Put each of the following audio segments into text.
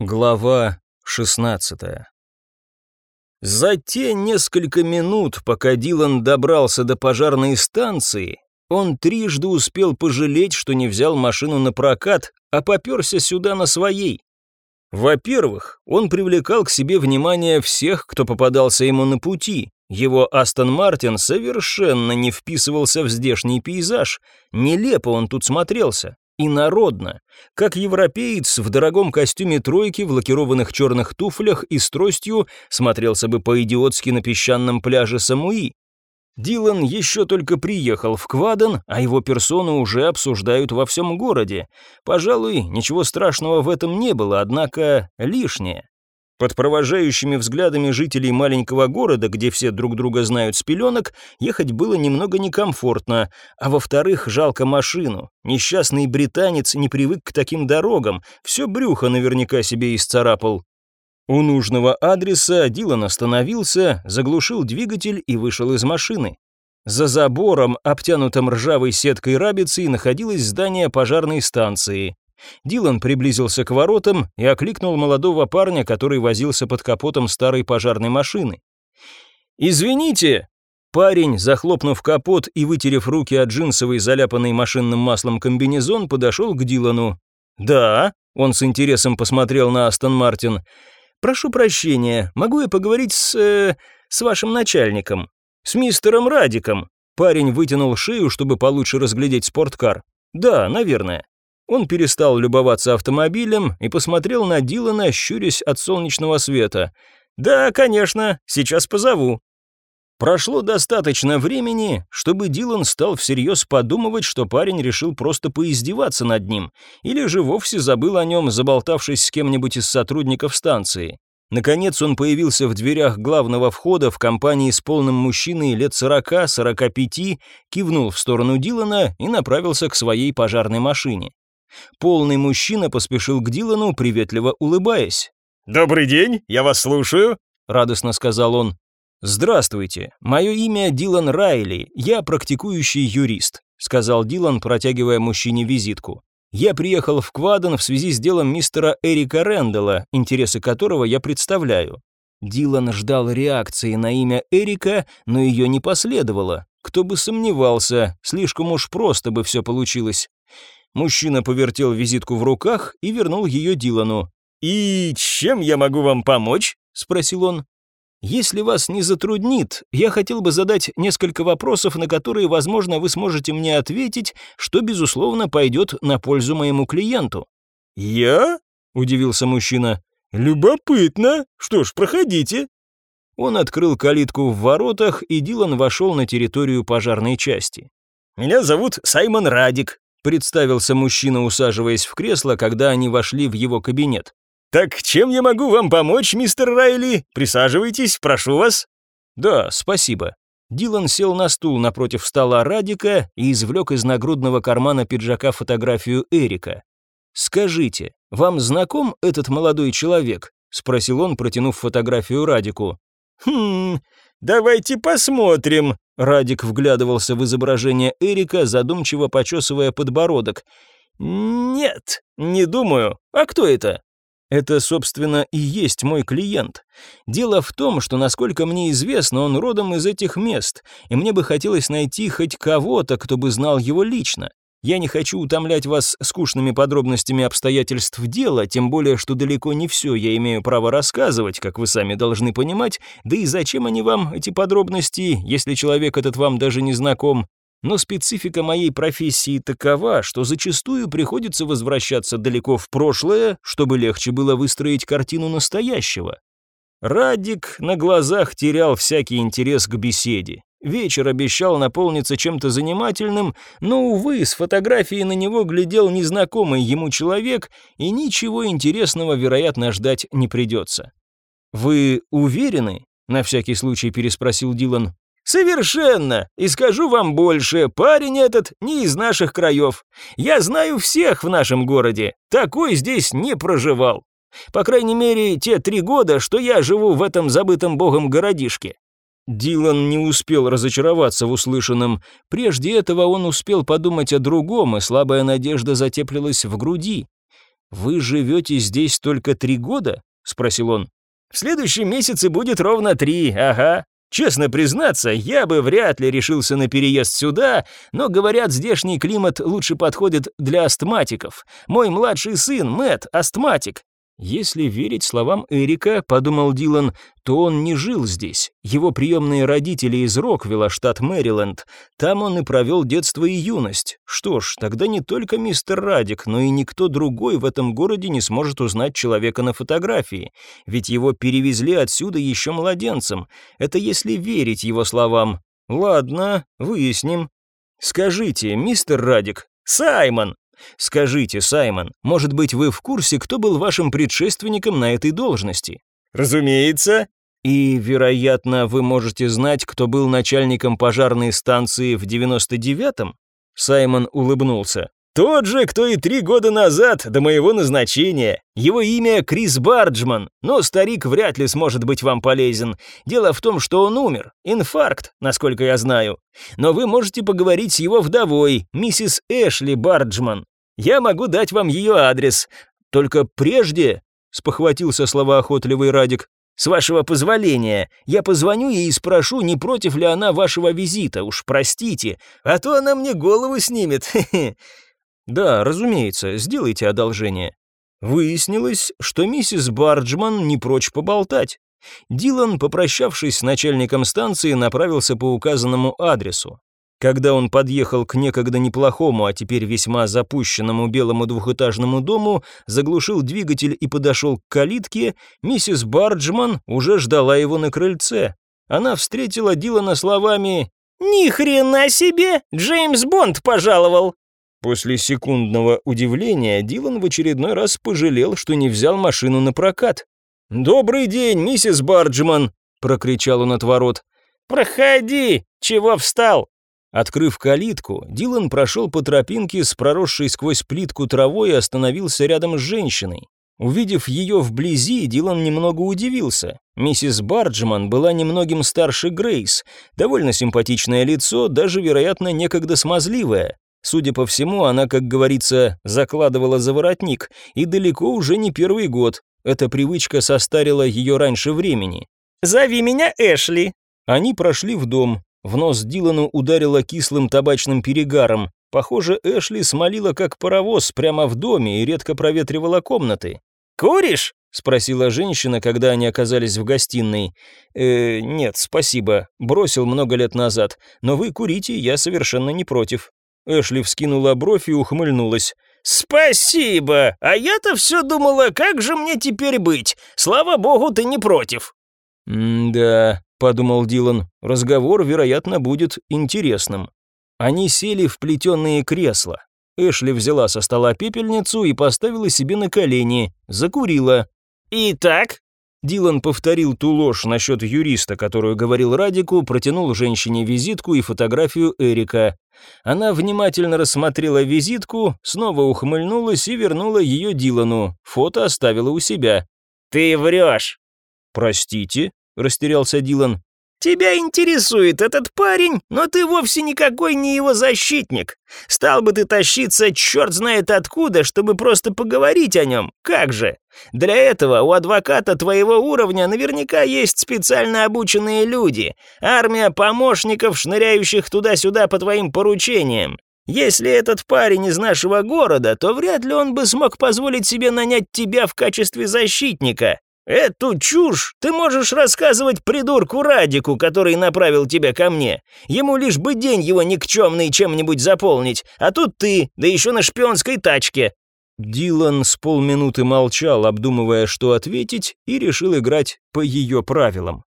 Глава 16 За те несколько минут, пока Дилан добрался до пожарной станции, он трижды успел пожалеть, что не взял машину на прокат, а попёрся сюда на своей. Во-первых, он привлекал к себе внимание всех, кто попадался ему на пути. Его Астон Мартин совершенно не вписывался в здешний пейзаж, нелепо он тут смотрелся и народно, как европеец в дорогом костюме тройки в лакированных черных туфлях и с тростью смотрелся бы по-идиотски на песчаном пляже Самуи. Дилан еще только приехал в Кваден, а его персону уже обсуждают во всем городе. Пожалуй, ничего страшного в этом не было, однако лишнее. Под провожающими взглядами жителей маленького города, где все друг друга знают с пеленок, ехать было немного некомфортно, а во-вторых, жалко машину. Несчастный британец не привык к таким дорогам, все брюхо наверняка себе исцарапал. У нужного адреса Дилан остановился, заглушил двигатель и вышел из машины. За забором, обтянутым ржавой сеткой рабицы, находилось здание пожарной станции. Дилан приблизился к воротам и окликнул молодого парня, который возился под капотом старой пожарной машины. «Извините!» Парень, захлопнув капот и вытерев руки от джинсовый, заляпанный машинным маслом комбинезон, подошел к Дилану. «Да», — он с интересом посмотрел на Астон Мартин. «Прошу прощения, могу я поговорить с... Э, с вашим начальником? С мистером Радиком?» Парень вытянул шею, чтобы получше разглядеть спорткар. «Да, наверное». Он перестал любоваться автомобилем и посмотрел на Дилана, щурясь от солнечного света. «Да, конечно, сейчас позову». Прошло достаточно времени, чтобы Дилан стал всерьез подумывать, что парень решил просто поиздеваться над ним, или же вовсе забыл о нем, заболтавшись с кем-нибудь из сотрудников станции. Наконец он появился в дверях главного входа в компании с полным мужчиной лет 40-45, кивнул в сторону Дилана и направился к своей пожарной машине. Полный мужчина поспешил к Дилану, приветливо улыбаясь. «Добрый день, я вас слушаю», — радостно сказал он. «Здравствуйте, мое имя Дилан Райли, я практикующий юрист», — сказал Дилан, протягивая мужчине визитку. «Я приехал в Кваден в связи с делом мистера Эрика Рэндалла, интересы которого я представляю». Дилан ждал реакции на имя Эрика, но ее не последовало. Кто бы сомневался, слишком уж просто бы все получилось. Мужчина повертел визитку в руках и вернул ее Дилану. «И чем я могу вам помочь?» — спросил он. «Если вас не затруднит, я хотел бы задать несколько вопросов, на которые, возможно, вы сможете мне ответить, что, безусловно, пойдет на пользу моему клиенту». «Я?» — удивился мужчина. «Любопытно. Что ж, проходите». Он открыл калитку в воротах, и Дилан вошел на территорию пожарной части. «Меня зовут Саймон Радик», представился мужчина, усаживаясь в кресло, когда они вошли в его кабинет. «Так чем я могу вам помочь, мистер Райли? Присаживайтесь, прошу вас». «Да, спасибо». Дилан сел на стул напротив стола Радика и извлек из нагрудного кармана пиджака фотографию Эрика. «Скажите, вам знаком этот молодой человек?» — спросил он, протянув фотографию Радику. «Хм, давайте посмотрим», Радик вглядывался в изображение Эрика, задумчиво почесывая подбородок. «Нет, не думаю. А кто это?» Это, собственно, и есть мой клиент. Дело в том, что, насколько мне известно, он родом из этих мест, и мне бы хотелось найти хоть кого-то, кто бы знал его лично. Я не хочу утомлять вас скучными подробностями обстоятельств дела, тем более, что далеко не все я имею право рассказывать, как вы сами должны понимать, да и зачем они вам, эти подробности, если человек этот вам даже не знаком. Но специфика моей профессии такова, что зачастую приходится возвращаться далеко в прошлое, чтобы легче было выстроить картину настоящего. Радик на глазах терял всякий интерес к беседе. Вечер обещал наполниться чем-то занимательным, но, увы, с фотографии на него глядел незнакомый ему человек, и ничего интересного, вероятно, ждать не придется. «Вы уверены?» — на всякий случай переспросил Дилан. «Совершенно! И скажу вам больше, парень этот не из наших краев. Я знаю всех в нашем городе, такой здесь не проживал. По крайней мере, те три года, что я живу в этом забытом богом городишке. Дилан не успел разочароваться в услышанном. Прежде этого он успел подумать о другом, и слабая надежда затеплилась в груди. «Вы живете здесь только три года?» — спросил он. «В следующем месяце будет ровно три, ага. Честно признаться, я бы вряд ли решился на переезд сюда, но, говорят, здешний климат лучше подходит для астматиков. Мой младший сын, Мэт, астматик. Если верить словам Эрика, подумал Дилан, то он не жил здесь. Его приемные родители из Роквилла, штат Мэриленд. Там он и провел детство и юность. Что ж, тогда не только мистер Радик, но и никто другой в этом городе не сможет узнать человека на фотографии. Ведь его перевезли отсюда еще младенцем. Это если верить его словам. Ладно, выясним. Скажите, мистер Радик, Саймон, Скажите, Саймон, может быть, вы в курсе, кто был вашим предшественником на этой должности? Разумеется. И, вероятно, вы можете знать, кто был начальником пожарной станции в 99-м? Саймон улыбнулся. Тот же, кто и три года назад, до моего назначения. Его имя Крис Барджман, но старик вряд ли сможет быть вам полезен. Дело в том, что он умер. Инфаркт, насколько я знаю. Но вы можете поговорить с его вдовой, миссис Эшли Барджман. Я могу дать вам ее адрес. Только прежде, спохватился словоохотливый Радик, с вашего позволения, я позвоню ей и спрошу, не против ли она вашего визита, уж простите, а то она мне голову снимет. «Да, разумеется, сделайте одолжение». Выяснилось, что миссис Барджман не прочь поболтать. Дилан, попрощавшись с начальником станции, направился по указанному адресу. Когда он подъехал к некогда неплохому, а теперь весьма запущенному белому двухэтажному дому, заглушил двигатель и подошел к калитке, миссис Барджман уже ждала его на крыльце. Она встретила Дилана словами «Ни хрена себе! Джеймс Бонд пожаловал!» После секундного удивления Дилан в очередной раз пожалел, что не взял машину на прокат. «Добрый день, миссис Барджман!» – прокричал он от ворот. «Проходи! Чего встал?» Открыв калитку, Дилан прошел по тропинке с проросшей сквозь плитку травой и остановился рядом с женщиной. Увидев ее вблизи, Дилан немного удивился. Миссис Барджман была немногим старше Грейс, довольно симпатичное лицо, даже, вероятно, некогда смазливое. Судя по всему, она, как говорится, закладывала за воротник, и далеко уже не первый год. Эта привычка состарила ее раньше времени. «Зови меня Эшли». Они прошли в дом. В нос Дилану ударило кислым табачным перегаром. Похоже, Эшли смолила как паровоз прямо в доме и редко проветривала комнаты. «Куришь?» — спросила женщина, когда они оказались в гостиной. «Э, нет, спасибо. Бросил много лет назад. Но вы курите, я совершенно не против». Эшли вскинула бровь и ухмыльнулась. «Спасибо! А я-то все думала, как же мне теперь быть? Слава богу, ты не против!» «Да», — подумал Дилан, — «разговор, вероятно, будет интересным». Они сели в плетеные кресла. Эшли взяла со стола пепельницу и поставила себе на колени, закурила. «Итак?» Дилан повторил ту ложь насчет юриста, которую говорил Радику, протянул женщине визитку и фотографию Эрика. Она внимательно рассмотрела визитку, снова ухмыльнулась и вернула ее Дилану. Фото оставила у себя. «Ты врешь!» «Простите?» – растерялся Дилан. Тебя интересует этот парень, но ты вовсе никакой не его защитник. Стал бы ты тащиться черт знает откуда, чтобы просто поговорить о нем. Как же? Для этого у адвоката твоего уровня наверняка есть специально обученные люди, армия помощников, шныряющих туда-сюда по твоим поручениям. Если этот парень из нашего города, то вряд ли он бы смог позволить себе нанять тебя в качестве защитника. «Эту чушь ты можешь рассказывать придурку Радику, который направил тебя ко мне. Ему лишь бы день его никчемный чем-нибудь заполнить, а тут ты, да еще на шпионской тачке». Дилан с полминуты молчал, обдумывая, что ответить, и решил играть по ее правилам.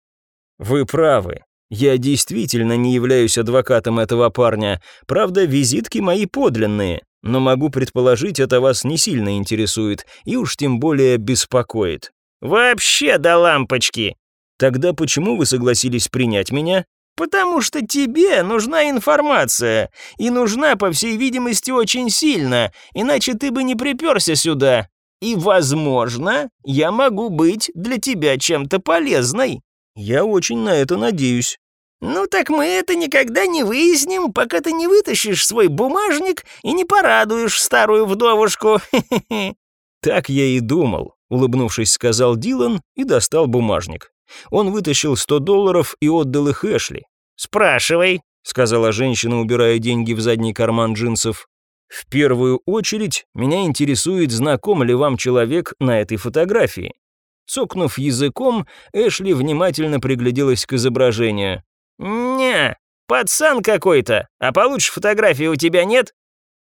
«Вы правы. Я действительно не являюсь адвокатом этого парня. Правда, визитки мои подлинные, но могу предположить, это вас не сильно интересует и уж тем более беспокоит. Вообще до лампочки. Тогда почему вы согласились принять меня? Потому что тебе нужна информация, и нужна, по всей видимости, очень сильно, иначе ты бы не приперся сюда. И, возможно, я могу быть для тебя чем-то полезной. Я очень на это надеюсь. Ну так мы это никогда не выясним, пока ты не вытащишь свой бумажник и не порадуешь старую вдовушку. Так я и думал, улыбнувшись, сказал Дилан и достал бумажник. Он вытащил 100 долларов и отдал их Эшли. «Спрашивай», — сказала женщина, убирая деньги в задний карман джинсов. «В первую очередь, меня интересует, знаком ли вам человек на этой фотографии». Цокнув языком, Эшли внимательно пригляделась к изображению. «Не, пацан какой-то, а получше фотографии у тебя нет?»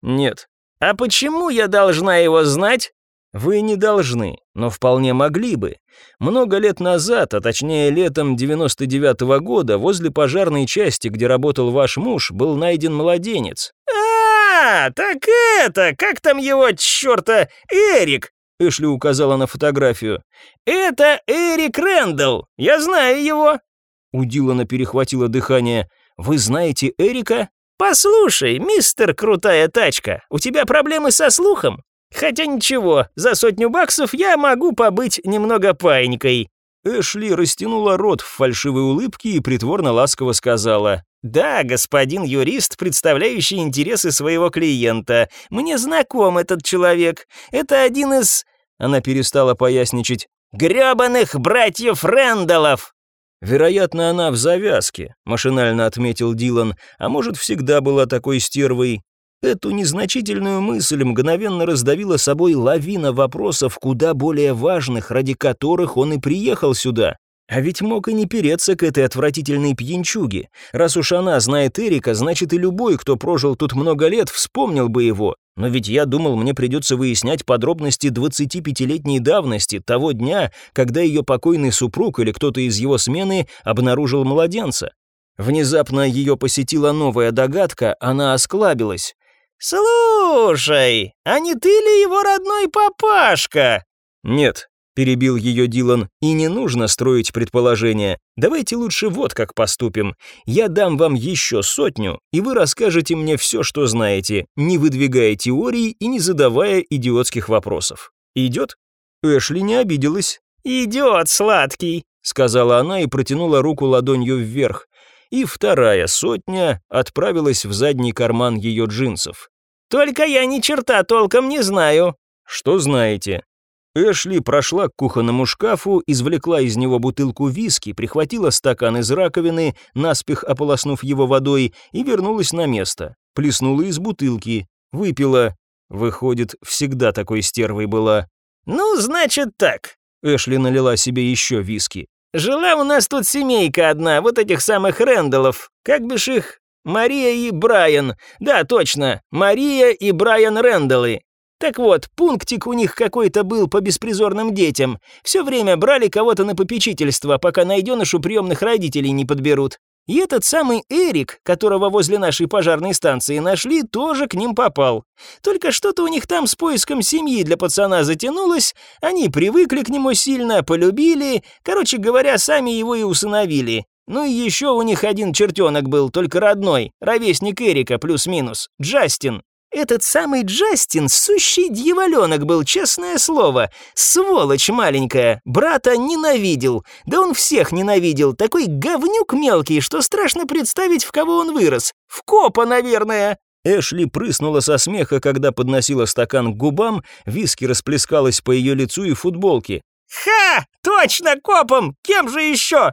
«Нет». «А почему я должна его знать?» Вы не должны, но вполне могли бы. Много лет назад, а точнее летом 99 -го года, возле пожарной части, где работал ваш муж, был найден младенец. А, так это, как там его, чёрта, Эрик? Эшли указала на фотографию. «Это Эрик Рэндалл, я знаю его». У Дилана перехватило дыхание. «Вы знаете Эрика?» «Послушай, мистер Крутая Тачка, у тебя проблемы со слухом? Хотя ничего, за сотню баксов я могу побыть немного паинькой». Эшли растянула рот в фальшивой улыбке и притворно ласково сказала. «Да, господин юрист, представляющий интересы своего клиента. Мне знаком этот человек. Это один из...» Она перестала поясничать. «Грёбаных братьев Рэндаллов!» «Вероятно, она в завязке», — машинально отметил Дилан, «а может, всегда была такой стервой. Эту незначительную мысль мгновенно раздавила собой лавина вопросов, куда более важных, ради которых он и приехал сюда. А ведь мог и не переться к этой отвратительной пьянчуге. Раз уж она знает Эрика, значит и любой, кто прожил тут много лет, вспомнил бы его. Но ведь я думал, мне придется выяснять подробности 25-летней давности, того дня, когда ее покойный супруг или кто-то из его смены обнаружил младенца. Внезапно ее посетила новая догадка, она осклабилась. «Слушай, а не ты ли его родной папашка?» «Нет», — перебил ее Дилан, — «и не нужно строить предположения. Давайте лучше вот как поступим. Я дам вам еще сотню, и вы расскажете мне все, что знаете, не выдвигая теорий и не задавая идиотских вопросов. Идет?» Эшли не обиделась. «Идет, сладкий», — сказала она и протянула руку ладонью вверх и вторая сотня отправилась в задний карман ее джинсов. «Только я ни черта толком не знаю». «Что знаете?» Эшли прошла к кухонному шкафу, извлекла из него бутылку виски, прихватила стакан из раковины, наспех ополоснув его водой, и вернулась на место. Плеснула из бутылки, выпила. Выходит, всегда такой стервой была. «Ну, значит так». Эшли налила себе еще виски. Жила у нас тут семейка одна, вот этих самых Рэндаллов. Как бишь их? Мария и Брайан. Да, точно, Мария и Брайан Рэндаллы. Так вот, пунктик у них какой-то был по беспризорным детям. Все время брали кого-то на попечительство, пока найденышу приемных родителей не подберут. И этот самый Эрик, которого возле нашей пожарной станции нашли, тоже к ним попал. Только что-то у них там с поиском семьи для пацана затянулось, они привыкли к нему сильно, полюбили, короче говоря, сами его и усыновили. Ну и еще у них один чертенок был, только родной, ровесник Эрика плюс-минус, Джастин. Этот самый Джастин, сущий дьяволенок был, честное слово. Сволочь маленькая, брата ненавидел. Да он всех ненавидел, такой говнюк мелкий, что страшно представить, в кого он вырос. В копа, наверное. Эшли прыснула со смеха, когда подносила стакан к губам, виски расплескалась по ее лицу и футболке. «Ха! Точно копом! Кем же еще?»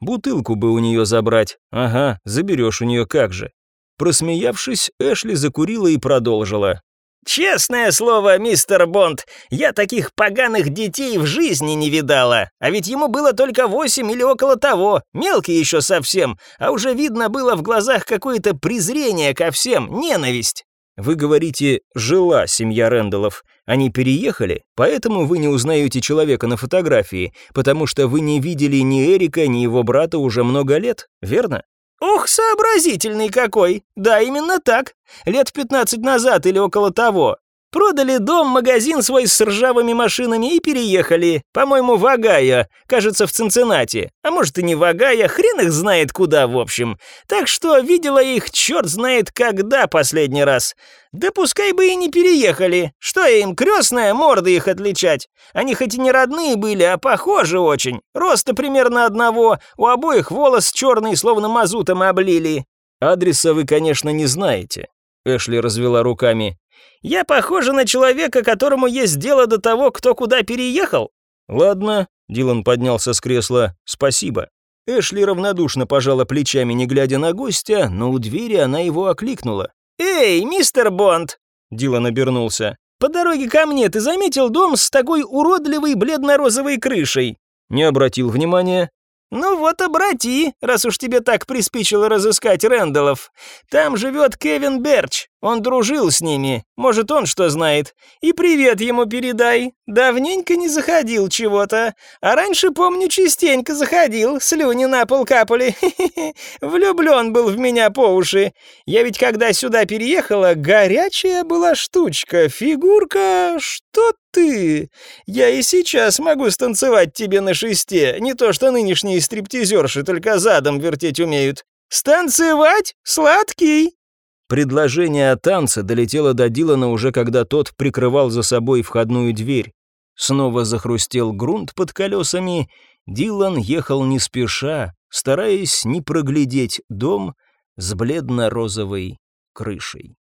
Бутылку бы у нее забрать. Ага, заберешь у нее как же. Просмеявшись, Эшли закурила и продолжила. «Честное слово, мистер Бонд, я таких поганых детей в жизни не видала. А ведь ему было только восемь или около того, мелкий еще совсем, а уже видно было в глазах какое-то презрение ко всем, ненависть». «Вы говорите, жила семья Рэндаллов. Они переехали, поэтому вы не узнаете человека на фотографии, потому что вы не видели ни Эрика, ни его брата уже много лет, верно?» «Ух, сообразительный какой! Да, именно так. Лет пятнадцать назад или около того. Продали дом, магазин свой с ржавыми машинами и переехали. По-моему, в Огайо, кажется, в Цинциннати. А может и не в Огайо, хрен их знает куда, в общем. Так что видела их черт знает когда последний раз. Да пускай бы и не переехали. Что им, крестная, морды их отличать? Они хоть и не родные были, а похожи очень. Роста примерно одного, у обоих волос черный, словно мазутом облили. Адреса вы, конечно, не знаете. Эшли развела руками. Я похожа на человека, которому есть дело до того, кто куда переехал?» «Ладно», — Дилан поднялся с кресла, — «спасибо». Эшли равнодушно пожала плечами, не глядя на гостя, но у двери она его окликнула. «Эй, мистер Бонд!» Дилан обернулся. «По дороге ко мне ты заметил дом с такой уродливой бледно-розовой крышей?» Не обратил внимания. «Ну вот обрати, раз уж тебе так приспичило разыскать Рэндаллов. Там живет Кевин Берч, он дружил с ними, может, он что знает. И привет ему передай. Давненько не заходил чего-то, а раньше, помню, частенько заходил, слюни на пол капали. Влюблен был в меня по уши. Я ведь когда сюда переехала, горячая была штучка, фигурка, что ты? Я и сейчас могу станцевать тебе на шесте, не то что нынешние стриптизерши только задом вертеть умеют. Станцевать? Сладкий!» Предложение о танце долетело до Дилана уже когда тот прикрывал за собой входную дверь. Снова захрустел грунт под колесами. Дилан ехал не спеша, стараясь не проглядеть дом с бледно-розовой крышей.